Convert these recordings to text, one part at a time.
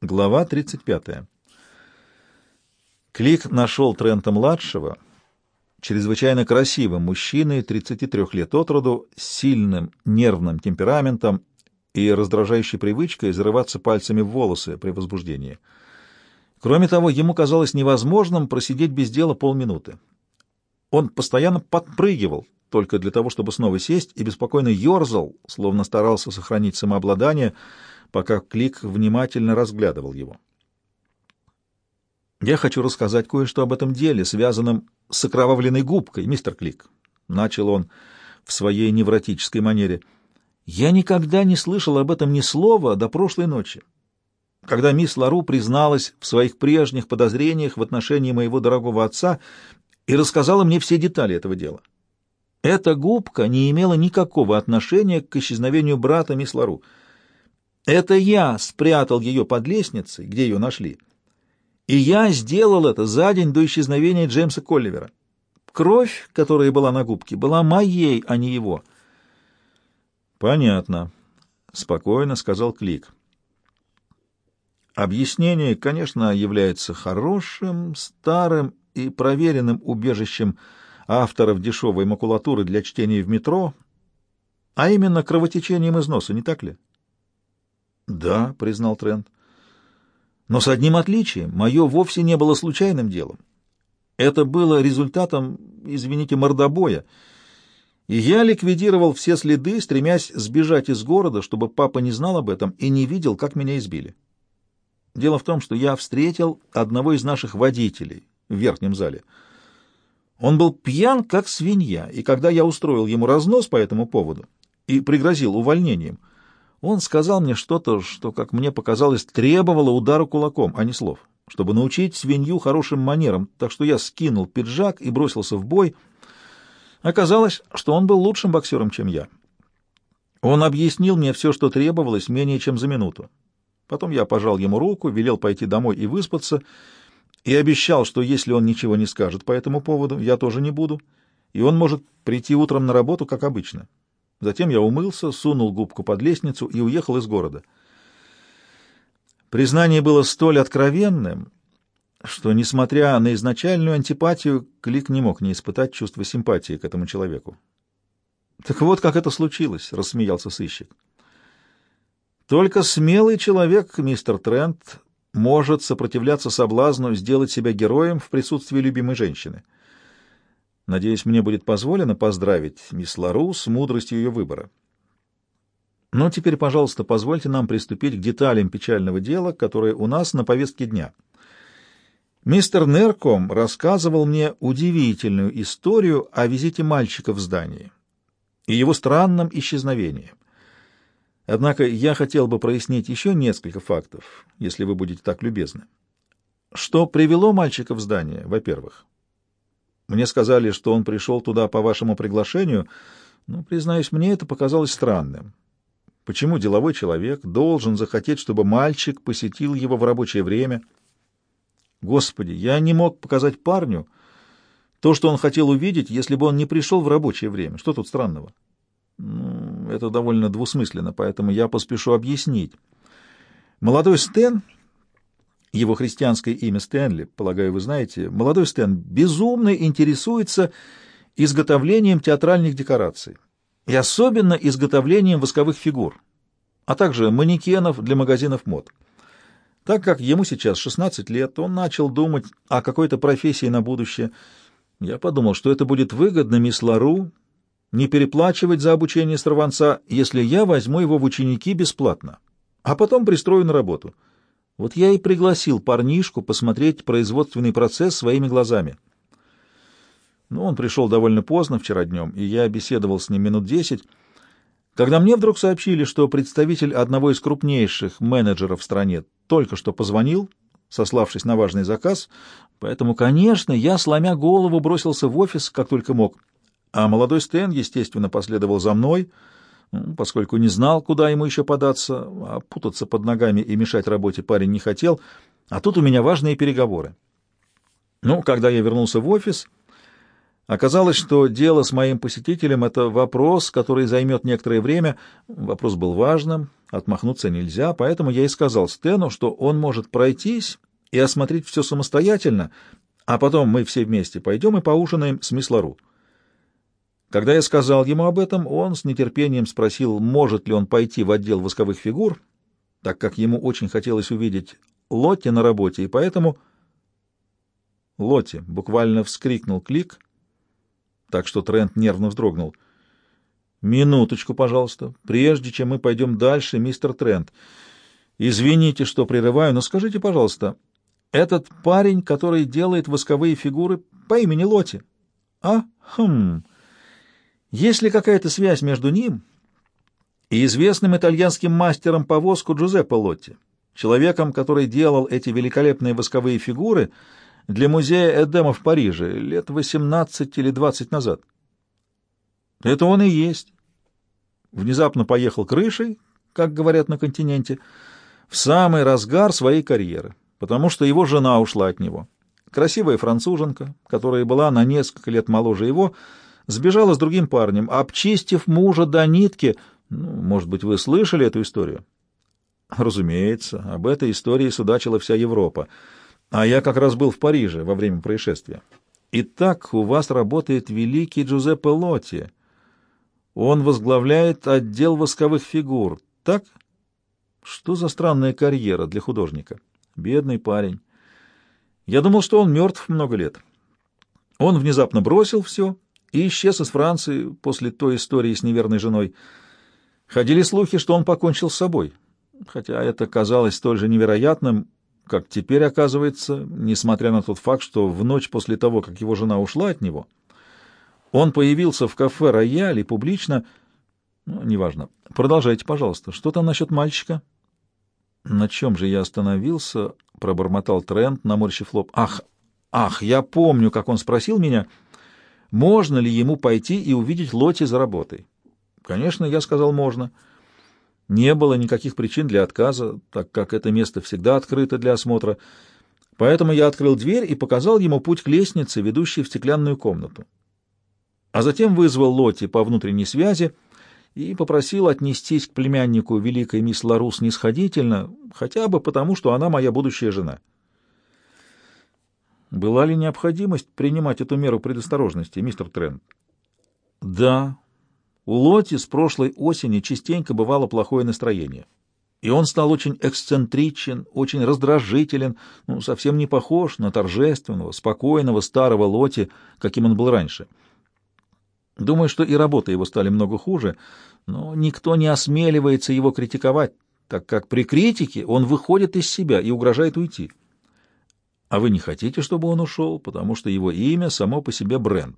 Глава 35. Клик нашел Трента-младшего, чрезвычайно красивым мужчиной 33 лет от роду, с сильным нервным темпераментом и раздражающей привычкой зарываться пальцами в волосы при возбуждении. Кроме того, ему казалось невозможным просидеть без дела полминуты. Он постоянно подпрыгивал, только для того, чтобы снова сесть, и беспокойно ерзал, словно старался сохранить самообладание, пока Клик внимательно разглядывал его. «Я хочу рассказать кое-что об этом деле, связанном с окровавленной губкой, мистер Клик», — начал он в своей невротической манере. «Я никогда не слышал об этом ни слова до прошлой ночи, когда мисс Лару призналась в своих прежних подозрениях в отношении моего дорогого отца и рассказала мне все детали этого дела. Эта губка не имела никакого отношения к исчезновению брата мисс Лару. Это я спрятал ее под лестницей, где ее нашли. И я сделал это за день до исчезновения Джеймса Колливера. Кровь, которая была на губке, была моей, а не его. Понятно, спокойно сказал Клик. Объяснение, конечно, является хорошим, старым и проверенным убежищем авторов дешевой макулатуры для чтения в метро, а именно кровотечением из носа, не так ли? Да, признал Трент. Но с одним отличием. Мое вовсе не было случайным делом. Это было результатом, извините, мордобоя. И я ликвидировал все следы, стремясь сбежать из города, чтобы папа не знал об этом и не видел, как меня избили. Дело в том, что я встретил одного из наших водителей в верхнем зале. Он был пьян, как свинья, и когда я устроил ему разнос по этому поводу и пригрозил увольнением, он сказал мне что-то, что, как мне показалось, требовало удара кулаком, а не слов, чтобы научить свинью хорошим манерам, так что я скинул пиджак и бросился в бой. Оказалось, что он был лучшим боксером, чем я. Он объяснил мне все, что требовалось, менее чем за минуту. Потом я пожал ему руку, велел пойти домой и выспаться, и обещал, что если он ничего не скажет по этому поводу, я тоже не буду, и он может прийти утром на работу, как обычно. Затем я умылся, сунул губку под лестницу и уехал из города. Признание было столь откровенным, что, несмотря на изначальную антипатию, Клик не мог не испытать чувство симпатии к этому человеку. «Так вот, как это случилось», — рассмеялся сыщик. «Только смелый человек, мистер Трент, может сопротивляться соблазну сделать себя героем в присутствии любимой женщины». Надеюсь, мне будет позволено поздравить мисс Лару с мудростью ее выбора. Но теперь, пожалуйста, позвольте нам приступить к деталям печального дела, которое у нас на повестке дня. Мистер Нерком рассказывал мне удивительную историю о визите мальчика в здание и его странном исчезновении. Однако я хотел бы прояснить еще несколько фактов, если вы будете так любезны. Что привело мальчика в здание, во-первых? Мне сказали, что он пришел туда по вашему приглашению, но, признаюсь, мне это показалось странным. Почему деловой человек должен захотеть, чтобы мальчик посетил его в рабочее время? Господи, я не мог показать парню то, что он хотел увидеть, если бы он не пришел в рабочее время. Что тут странного? Ну, это довольно двусмысленно, поэтому я поспешу объяснить. Молодой Стэн его христианское имя Стэнли, полагаю, вы знаете, молодой Стэн безумно интересуется изготовлением театральных декораций и особенно изготовлением восковых фигур, а также манекенов для магазинов мод. Так как ему сейчас 16 лет, он начал думать о какой-то профессии на будущее. Я подумал, что это будет выгодно мисс Лару не переплачивать за обучение сорванца, если я возьму его в ученики бесплатно, а потом пристрою на работу. Вот я и пригласил парнишку посмотреть производственный процесс своими глазами. Ну, он пришел довольно поздно вчера днем, и я беседовал с ним минут десять, когда мне вдруг сообщили, что представитель одного из крупнейших менеджеров в стране только что позвонил, сославшись на важный заказ, поэтому, конечно, я, сломя голову, бросился в офис, как только мог. А молодой Стэн, естественно, последовал за мной — поскольку не знал, куда ему еще податься, а путаться под ногами и мешать работе парень не хотел, а тут у меня важные переговоры. Ну, когда я вернулся в офис, оказалось, что дело с моим посетителем — это вопрос, который займет некоторое время. Вопрос был важным, Отмахнуться нельзя, поэтому я и сказал Стэну, что он может пройтись и осмотреть все самостоятельно, а потом мы все вместе пойдем и поужинаем с мисс Лару. Когда я сказал ему об этом, он с нетерпением спросил, может ли он пойти в отдел восковых фигур, так как ему очень хотелось увидеть Лотти на работе, и поэтому... Лотти буквально вскрикнул клик, так что Трент нервно вздрогнул. «Минуточку, пожалуйста, прежде чем мы пойдем дальше, мистер Трент. Извините, что прерываю, но скажите, пожалуйста, этот парень, который делает восковые фигуры по имени Лотти, а? Хм... Есть ли какая-то связь между ним и известным итальянским мастером по воску Джузеппе Лотти, человеком, который делал эти великолепные восковые фигуры для музея Эдема в Париже лет 18 или 20 назад? Это он и есть. Внезапно поехал крышей, как говорят на континенте, в самый разгар своей карьеры, потому что его жена ушла от него. Красивая француженка, которая была на несколько лет моложе его, — сбежала с другим парнем, обчистив мужа до нитки. Ну, может быть, вы слышали эту историю? Разумеется, об этой истории судачила вся Европа. А я как раз был в Париже во время происшествия. Итак, у вас работает великий Джузеппе Лотти. Он возглавляет отдел восковых фигур. Так? Что за странная карьера для художника? Бедный парень. Я думал, что он мертв много лет. Он внезапно бросил все и исчез из Франции после той истории с неверной женой. Ходили слухи, что он покончил с собой, хотя это казалось столь же невероятным, как теперь оказывается, несмотря на тот факт, что в ночь после того, как его жена ушла от него, он появился в кафе «Рояль» и публично... Ну, неважно. Продолжайте, пожалуйста. Что там насчет мальчика? На чем же я остановился? Пробормотал Трент, наморщив лоб. Ах, ах, я помню, как он спросил меня можно ли ему пойти и увидеть Лоти за работой. Конечно, я сказал «можно». Не было никаких причин для отказа, так как это место всегда открыто для осмотра, поэтому я открыл дверь и показал ему путь к лестнице, ведущей в стеклянную комнату. А затем вызвал Лоти по внутренней связи и попросил отнестись к племяннику великой мисс Лару снисходительно, хотя бы потому, что она моя будущая жена. Была ли необходимость принимать эту меру предосторожности, мистер Трент? Да. У Лоти с прошлой осени частенько бывало плохое настроение. И он стал очень эксцентричен, очень раздражителен, ну, совсем не похож на торжественного, спокойного старого Лоти, каким он был раньше. Думаю, что и работы его стали много хуже, но никто не осмеливается его критиковать, так как при критике он выходит из себя и угрожает уйти. А вы не хотите, чтобы он ушел, потому что его имя само по себе бренд.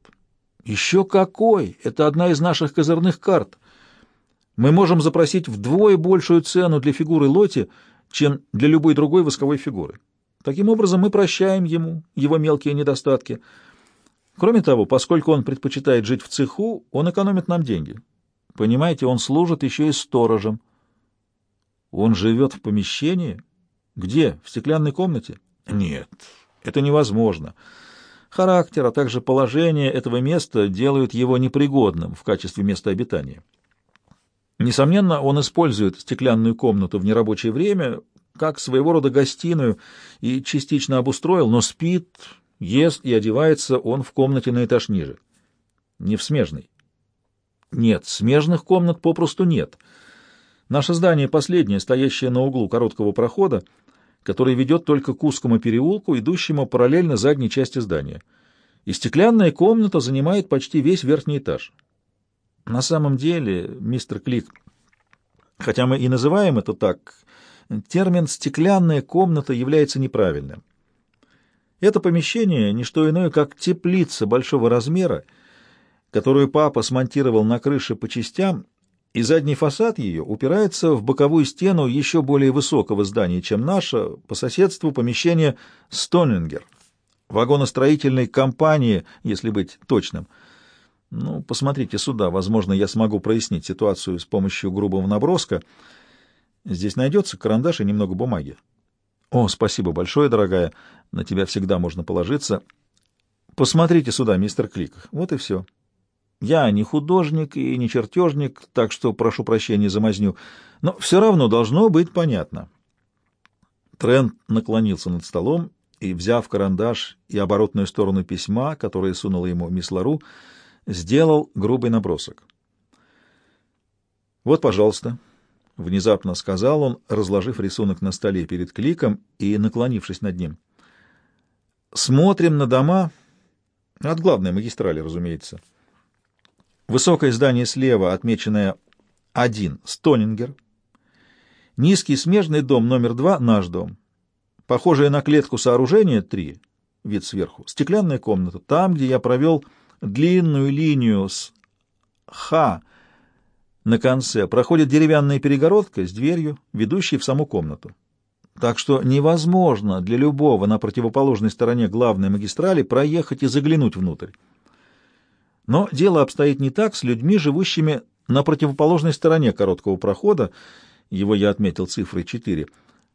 Еще какой! Это одна из наших козырных карт. Мы можем запросить вдвое большую цену для фигуры Лоти, чем для любой другой восковой фигуры. Таким образом, мы прощаем ему его мелкие недостатки. Кроме того, поскольку он предпочитает жить в цеху, он экономит нам деньги. Понимаете, он служит еще и сторожем. Он живет в помещении? Где? В стеклянной комнате? Нет, это невозможно. Характер, а также положение этого места делают его непригодным в качестве места обитания. Несомненно, он использует стеклянную комнату в нерабочее время как своего рода гостиную и частично обустроил, но спит, ест и одевается он в комнате на этаж ниже. Не в смежной. Нет, смежных комнат попросту нет. Наше здание последнее, стоящее на углу короткого прохода, который ведет только к узкому переулку, идущему параллельно задней части здания. И стеклянная комната занимает почти весь верхний этаж. На самом деле, мистер Клик, хотя мы и называем это так, термин «стеклянная комната» является неправильным. Это помещение — не что иное, как теплица большого размера, которую папа смонтировал на крыше по частям и задний фасад ее упирается в боковую стену еще более высокого здания, чем наше, по соседству помещение Стонингер, вагоностроительной компании, если быть точным. Ну, посмотрите сюда, возможно, я смогу прояснить ситуацию с помощью грубого наброска. Здесь найдется карандаш и немного бумаги. О, спасибо большое, дорогая, на тебя всегда можно положиться. Посмотрите сюда, мистер Клик, вот и все. Я не художник и не чертежник, так что прошу прощения за мазню, но все равно должно быть понятно. Трент наклонился над столом и, взяв карандаш и оборотную сторону письма, которое сунула ему мисс Лару, сделал грубый набросок. «Вот, пожалуйста», — внезапно сказал он, разложив рисунок на столе перед кликом и наклонившись над ним. «Смотрим на дома от главной магистрали, разумеется. Высокое здание слева, отмеченное 1, Стонингер. Низкий смежный дом номер 2, наш дом. Похожее на клетку сооружение 3, вид сверху, стеклянная комната, там, где я провел длинную линию с Х на конце, проходит деревянная перегородка с дверью, ведущей в саму комнату. Так что невозможно для любого на противоположной стороне главной магистрали проехать и заглянуть внутрь. Но дело обстоит не так с людьми, живущими на противоположной стороне короткого прохода, его я отметил цифрой 4,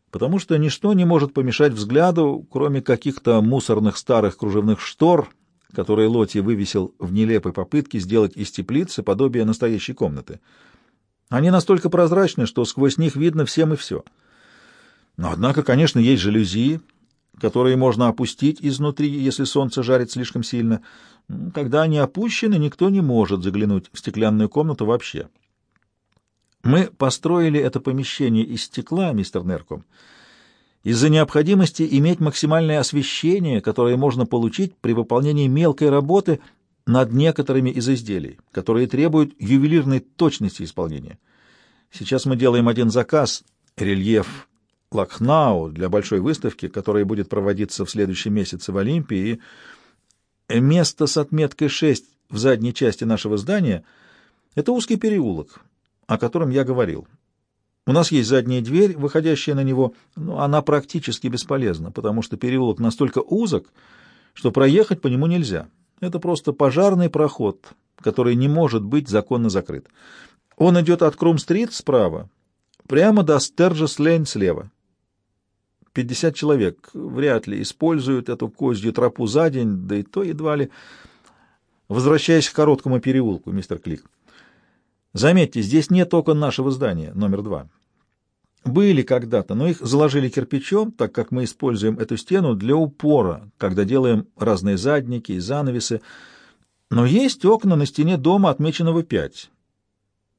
потому что ничто не может помешать взгляду, кроме каких-то мусорных старых кружевных штор, которые Лоти вывесил в нелепой попытке сделать из теплицы подобие настоящей комнаты. Они настолько прозрачны, что сквозь них видно всем и все. Но, однако, конечно, есть жалюзи, которые можно опустить изнутри, если солнце жарит слишком сильно. Когда они опущены, никто не может заглянуть в стеклянную комнату вообще. Мы построили это помещение из стекла, мистер Нерком, из-за необходимости иметь максимальное освещение, которое можно получить при выполнении мелкой работы над некоторыми из изделий, которые требуют ювелирной точности исполнения. Сейчас мы делаем один заказ — рельеф Лакхнау для большой выставки, которая будет проводиться в следующем месяце в Олимпии. И место с отметкой 6 в задней части нашего здания — это узкий переулок, о котором я говорил. У нас есть задняя дверь, выходящая на него, но она практически бесполезна, потому что переулок настолько узок, что проехать по нему нельзя. Это просто пожарный проход, который не может быть законно закрыт. Он идет от Крум-стрит справа, прямо до Стерджес-лейн слева. Пятьдесят человек вряд ли используют эту козью тропу за день, да и то едва ли. Возвращаясь к короткому переулку, мистер Клик. Заметьте, здесь нет окон нашего здания, номер два. Были когда-то, но их заложили кирпичом, так как мы используем эту стену для упора, когда делаем разные задники и занавесы. Но есть окна на стене дома, отмеченного пять.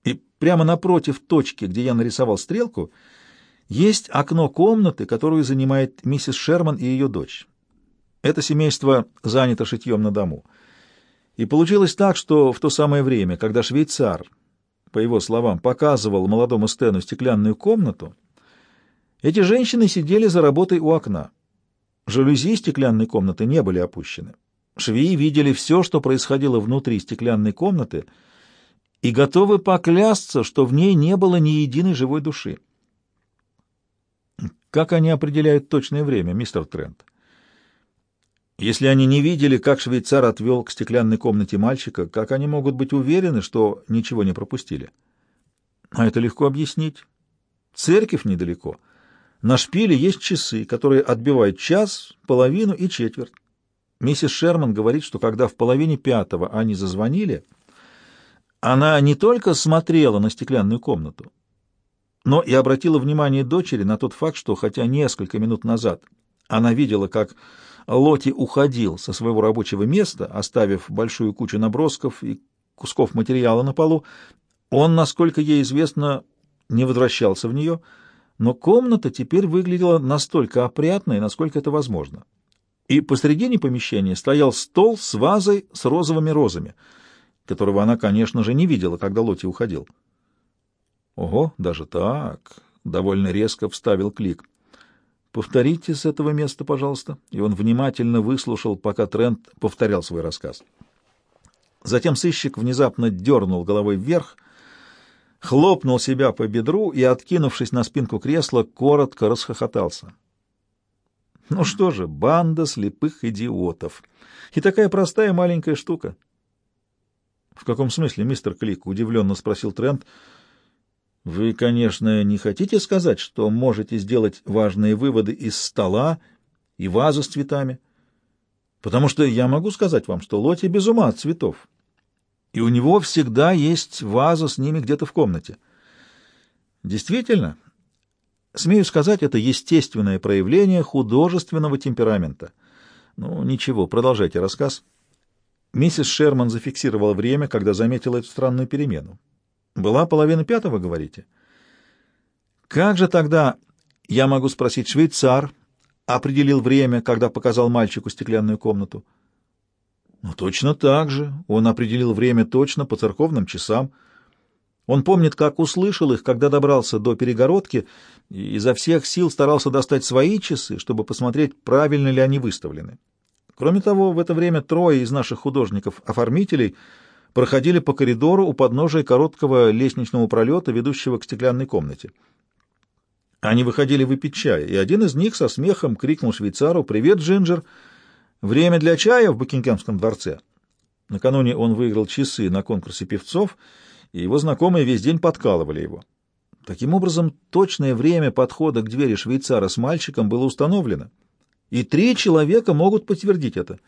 И прямо напротив точки, где я нарисовал стрелку, — есть окно комнаты, которую занимает миссис Шерман и ее дочь. Это семейство занято шитьем на дому. И получилось так, что в то самое время, когда швейцар, по его словам, показывал молодому Стэну стеклянную комнату, эти женщины сидели за работой у окна. Жалюзи стеклянной комнаты не были опущены. Швеи видели все, что происходило внутри стеклянной комнаты, и готовы поклясться, что в ней не было ни единой живой души. Как они определяют точное время, мистер Трент? Если они не видели, как швейцар отвел к стеклянной комнате мальчика, как они могут быть уверены, что ничего не пропустили? А это легко объяснить. Церковь недалеко. На шпиле есть часы, которые отбивают час, половину и четверть. Миссис Шерман говорит, что когда в половине пятого они зазвонили, она не только смотрела на стеклянную комнату, но и обратила внимание дочери на тот факт, что хотя несколько минут назад она видела, как Лоти уходил со своего рабочего места, оставив большую кучу набросков и кусков материала на полу, он, насколько ей известно, не возвращался в нее, но комната теперь выглядела настолько опрятной, насколько это возможно. И посредине помещения стоял стол с вазой с розовыми розами, которого она, конечно же, не видела, когда Лоти уходил. Ого, даже так. Довольно резко вставил клик. Повторите с этого места, пожалуйста. И он внимательно выслушал, пока Трент повторял свой рассказ. Затем сыщик внезапно дернул головой вверх, хлопнул себя по бедру и, откинувшись на спинку кресла, коротко расхохотался. Ну что же, банда слепых идиотов. И такая простая маленькая штука. — В каком смысле, мистер Клик? — удивленно спросил Трент. — вы, конечно, не хотите сказать, что можете сделать важные выводы из стола и вазы с цветами? Потому что я могу сказать вам, что Лоти без ума от цветов. и у него всегда есть ваза с ними где-то в комнате. Действительно, смею сказать, это естественное проявление художественного темперамента. Ну, ничего, продолжайте рассказ. Миссис Шерман зафиксировала время, когда заметила эту странную перемену. Была половина пятого, говорите? Как же тогда, я могу спросить, швейцар определил время, когда показал мальчику стеклянную комнату? Ну, точно так же. Он определил время точно по церковным часам. Он помнит, как услышал их, когда добрался до перегородки, и изо всех сил старался достать свои часы, чтобы посмотреть, правильно ли они выставлены. Кроме того, в это время трое из наших художников-оформителей проходили по коридору у подножия короткого лестничного пролета, ведущего к стеклянной комнате. Они выходили выпить чай, и один из них со смехом крикнул швейцару «Привет, Джинджер! Время для чая в Букингемском дворце!» Накануне он выиграл часы на конкурсе певцов — и его знакомые весь день подкалывали его. Таким образом, точное время подхода к двери швейцара с мальчиком было установлено, и три человека могут подтвердить это.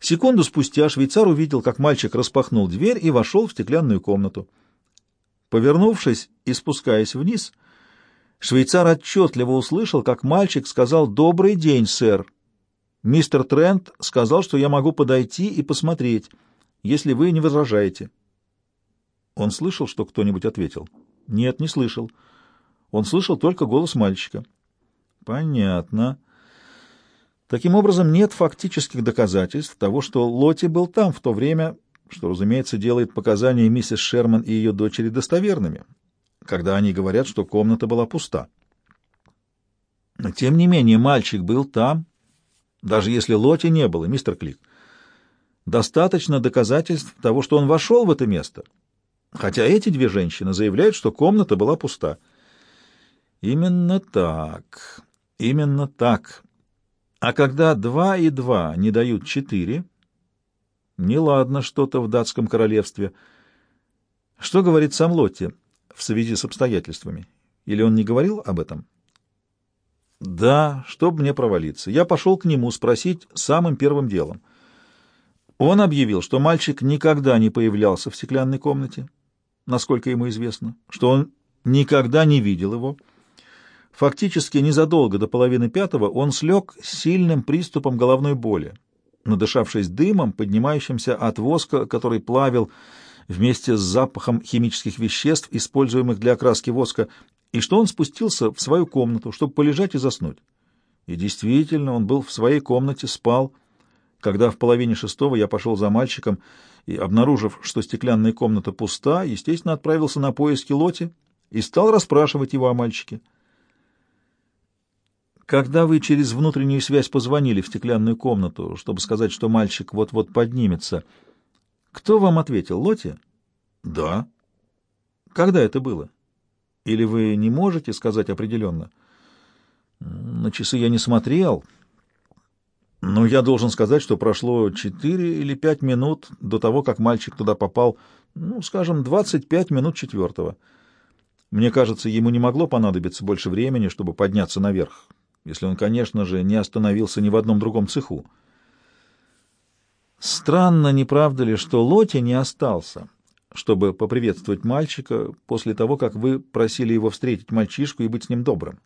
Секунду спустя швейцар увидел, как мальчик распахнул дверь и вошел в стеклянную комнату. Повернувшись и спускаясь вниз, швейцар отчетливо услышал, как мальчик сказал «Добрый день, сэр». Мистер Трент сказал, что я могу подойти и посмотреть, если вы не возражаете. Он слышал, что кто-нибудь ответил? Нет, не слышал. Он слышал только голос мальчика. Понятно. Таким образом, нет фактических доказательств того, что Лоти был там в то время, что, разумеется, делает показания миссис Шерман и ее дочери достоверными, когда они говорят, что комната была пуста. Но, тем не менее, мальчик был там, даже если Лоти не было, мистер Клик. Достаточно доказательств того, что он вошел в это место — хотя эти две женщины заявляют, что комната была пуста. Именно так, именно так. А когда два и два не дают четыре, неладно что-то в датском королевстве. Что говорит сам Лотти в связи с обстоятельствами? Или он не говорил об этом? Да, чтобы мне провалиться. Я пошел к нему спросить самым первым делом. Он объявил, что мальчик никогда не появлялся в стеклянной комнате, насколько ему известно, что он никогда не видел его. Фактически незадолго до половины пятого он слег с сильным приступом головной боли, надышавшись дымом, поднимающимся от воска, который плавил вместе с запахом химических веществ, используемых для окраски воска, и что он спустился в свою комнату, чтобы полежать и заснуть. И действительно, он был в своей комнате, спал, когда в половине шестого я пошел за мальчиком и, обнаружив, что стеклянная комната пуста, естественно, отправился на поиски Лоти и стал расспрашивать его о мальчике. Когда вы через внутреннюю связь позвонили в стеклянную комнату, чтобы сказать, что мальчик вот-вот поднимется, кто вам ответил, Лоти? Да. Когда это было? Или вы не можете сказать определенно? На часы я не смотрел. Но я должен сказать, что прошло четыре или пять минут до того, как мальчик туда попал, ну, скажем, двадцать пять минут четвертого. Мне кажется, ему не могло понадобиться больше времени, чтобы подняться наверх, если он, конечно же, не остановился ни в одном другом цеху. Странно, не правда ли, что Лоти не остался, чтобы поприветствовать мальчика после того, как вы просили его встретить мальчишку и быть с ним добрым?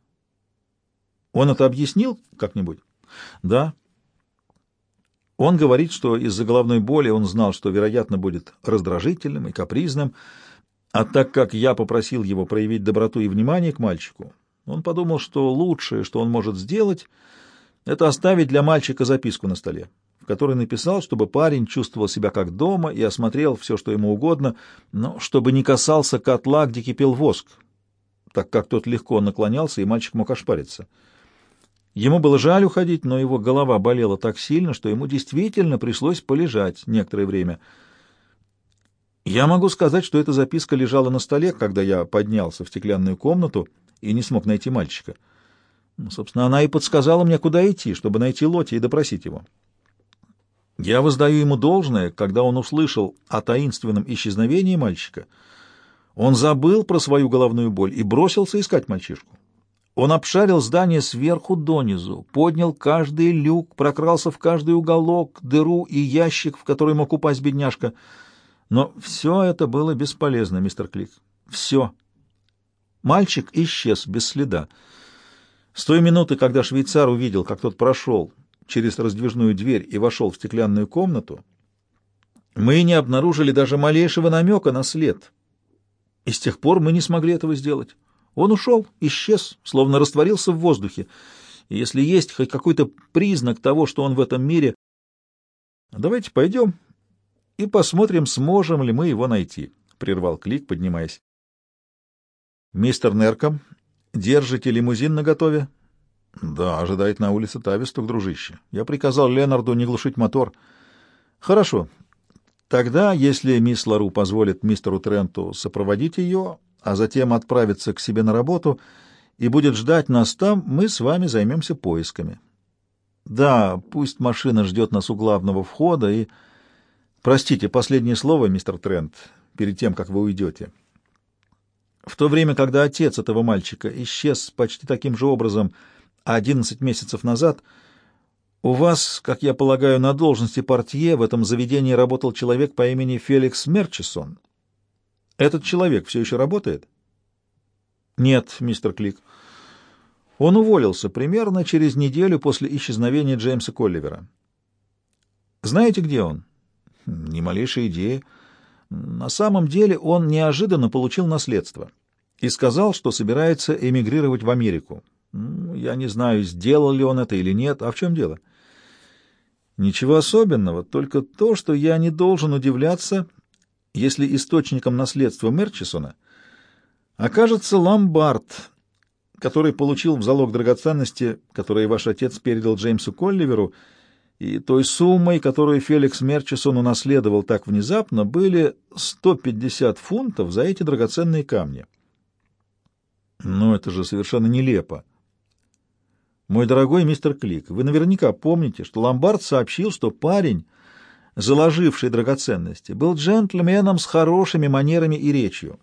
Он это объяснил как-нибудь? Да. Он говорит, что из-за головной боли он знал, что, вероятно, будет раздражительным и капризным, а так как я попросил его проявить доброту и внимание к мальчику, он подумал, что лучшее, что он может сделать, это оставить для мальчика записку на столе, в которой написал, чтобы парень чувствовал себя как дома и осмотрел все, что ему угодно, но чтобы не касался котла, где кипел воск, так как тот легко наклонялся, и мальчик мог ошпариться. Ему было жаль уходить, но его голова болела так сильно, что ему действительно пришлось полежать некоторое время. Я могу сказать, что эта записка лежала на столе, когда я поднялся в стеклянную комнату и не смог найти мальчика. Ну, собственно, она и подсказала мне, куда идти, чтобы найти Лоти и допросить его. Я воздаю ему должное, когда он услышал о таинственном исчезновении мальчика. Он забыл про свою головную боль и бросился искать мальчишку. Он обшарил здание сверху донизу, поднял каждый люк, прокрался в каждый уголок, дыру и ящик, в который мог упасть бедняжка. Но все это было бесполезно, мистер Клик. Все. Мальчик исчез без следа. С той минуты, когда швейцар увидел, как тот прошел через раздвижную дверь и вошел в стеклянную комнату, мы не обнаружили даже малейшего намека на след. И с тех пор мы не смогли этого сделать. Он ушел, исчез, словно растворился в воздухе. И если есть хоть какой-то признак того, что он в этом мире... Давайте пойдем и посмотрим, сможем ли мы его найти, — прервал Клик, поднимаясь. — Мистер Нерком, держите лимузин наготове? — Да, ожидает на улице Тависток, дружище. Я приказал Ленарду не глушить мотор. — Хорошо. Тогда, если мисс Лару позволит мистеру Тренту сопроводить ее, а затем отправиться к себе на работу и будет ждать нас там, мы с вами займемся поисками. Да, пусть машина ждет нас у главного входа и... Простите, последнее слово, мистер Трент, перед тем, как вы уйдете. В то время, когда отец этого мальчика исчез почти таким же образом одиннадцать месяцев назад, у вас, как я полагаю, на должности портье в этом заведении работал человек по имени Феликс Мерчисон. Этот человек все еще работает? Нет, мистер Клик. Он уволился примерно через неделю после исчезновения Джеймса Колливера. Знаете, где он? Ни малейшей идеи. На самом деле он неожиданно получил наследство и сказал, что собирается эмигрировать в Америку. Я не знаю, сделал ли он это или нет. А в чем дело? Ничего особенного, только то, что я не должен удивляться, если источником наследства Мерчисона окажется ломбард, который получил в залог драгоценности, которые ваш отец передал Джеймсу Колливеру, и той суммой, которую Феликс Мерчисон унаследовал так внезапно, были 150 фунтов за эти драгоценные камни. Но это же совершенно нелепо. Мой дорогой мистер Клик, вы наверняка помните, что Ломбард сообщил, что парень, заложивший драгоценности, был джентльменом с хорошими манерами и речью.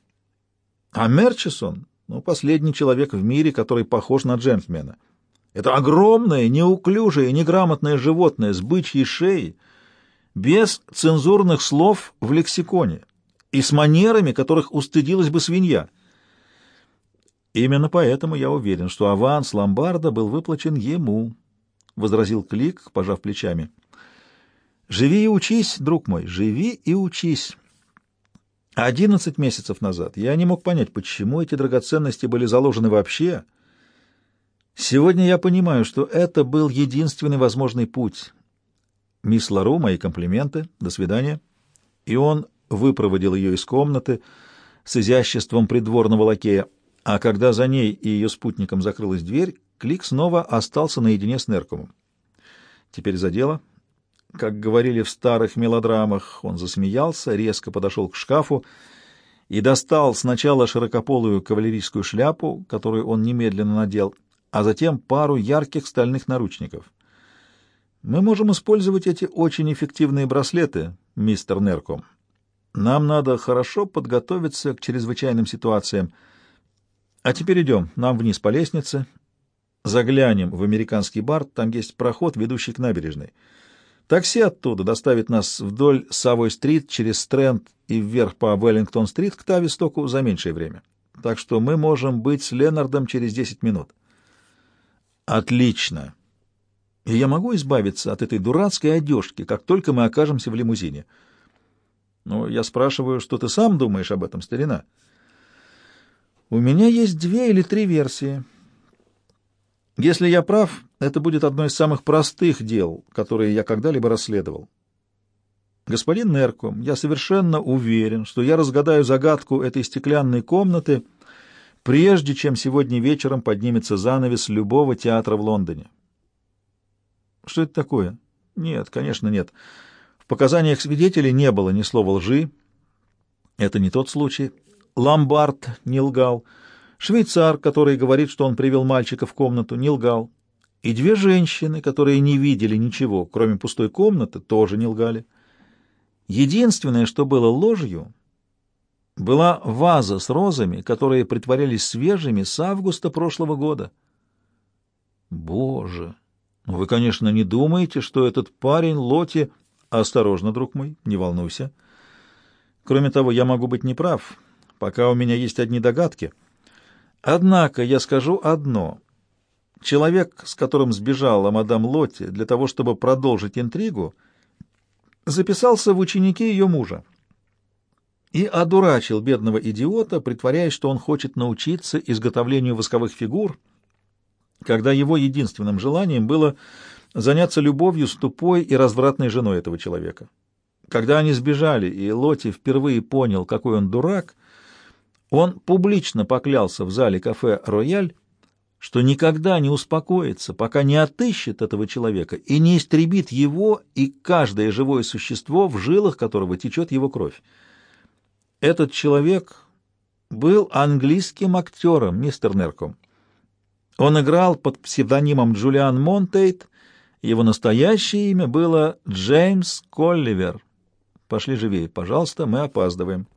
А Мерчисон, ну, последний человек в мире, который похож на джентльмена — это огромное, неуклюжее, неграмотное животное с бычьей шеей, без цензурных слов в лексиконе и с манерами, которых устыдилась бы свинья. Именно поэтому я уверен, что аванс ломбарда был выплачен ему, — возразил Клик, пожав плечами. Живи и учись, друг мой, живи и учись. Одиннадцать месяцев назад я не мог понять, почему эти драгоценности были заложены вообще, — Сегодня я понимаю, что это был единственный возможный путь. Мисс Лару, мои комплименты, до свидания. И он выпроводил ее из комнаты с изяществом придворного лакея, а когда за ней и ее спутником закрылась дверь, Клик снова остался наедине с Неркомом. Теперь за дело. Как говорили в старых мелодрамах, он засмеялся, резко подошел к шкафу и достал сначала широкополую кавалерийскую шляпу, которую он немедленно надел, а затем пару ярких стальных наручников. Мы можем использовать эти очень эффективные браслеты, мистер Нерком. Нам надо хорошо подготовиться к чрезвычайным ситуациям. А теперь идем, нам вниз по лестнице. Заглянем в американский бар, там есть проход, ведущий к набережной. Такси оттуда доставит нас вдоль Савой-стрит, через Стрэнд и вверх по Веллингтон-стрит к Тавистоку за меньшее время. Так что мы можем быть с Ленардом через десять минут. Отлично. И я могу избавиться от этой дурацкой одежки, как только мы окажемся в лимузине. Но я спрашиваю, что ты сам думаешь об этом, старина? У меня есть две или три версии. Если я прав, это будет одно из самых простых дел, которые я когда-либо расследовал. Господин Нерко, я совершенно уверен, что я разгадаю загадку этой стеклянной комнаты — прежде чем сегодня вечером поднимется занавес любого театра в Лондоне. Что это такое? Нет, конечно, нет. В показаниях свидетелей не было ни слова лжи. Это не тот случай. Ломбард не лгал. Швейцар, который говорит, что он привел мальчика в комнату, не лгал. И две женщины, которые не видели ничего, кроме пустой комнаты, тоже не лгали. Единственное, что было ложью, была ваза с розами, которые притворялись свежими с августа прошлого года. Боже! Ну вы, конечно, не думаете, что этот парень Лоти... Осторожно, друг мой, не волнуйся. Кроме того, я могу быть неправ, пока у меня есть одни догадки. Однако я скажу одно. Человек, с которым сбежала мадам Лотти для того, чтобы продолжить интригу, записался в ученики ее мужа и одурачил бедного идиота, притворяясь, что он хочет научиться изготовлению восковых фигур, когда его единственным желанием было заняться любовью с тупой и развратной женой этого человека. Когда они сбежали, и Лоти впервые понял, какой он дурак, он публично поклялся в зале кафе «Рояль», что никогда не успокоится, пока не отыщет этого человека и не истребит его и каждое живое существо, в жилах которого течет его кровь. Этот человек был английским актером, мистер Нерком. Он играл под псевдонимом Джулиан Монтейт, его настоящее имя было Джеймс Колливер. Пошли живее, пожалуйста, мы опаздываем.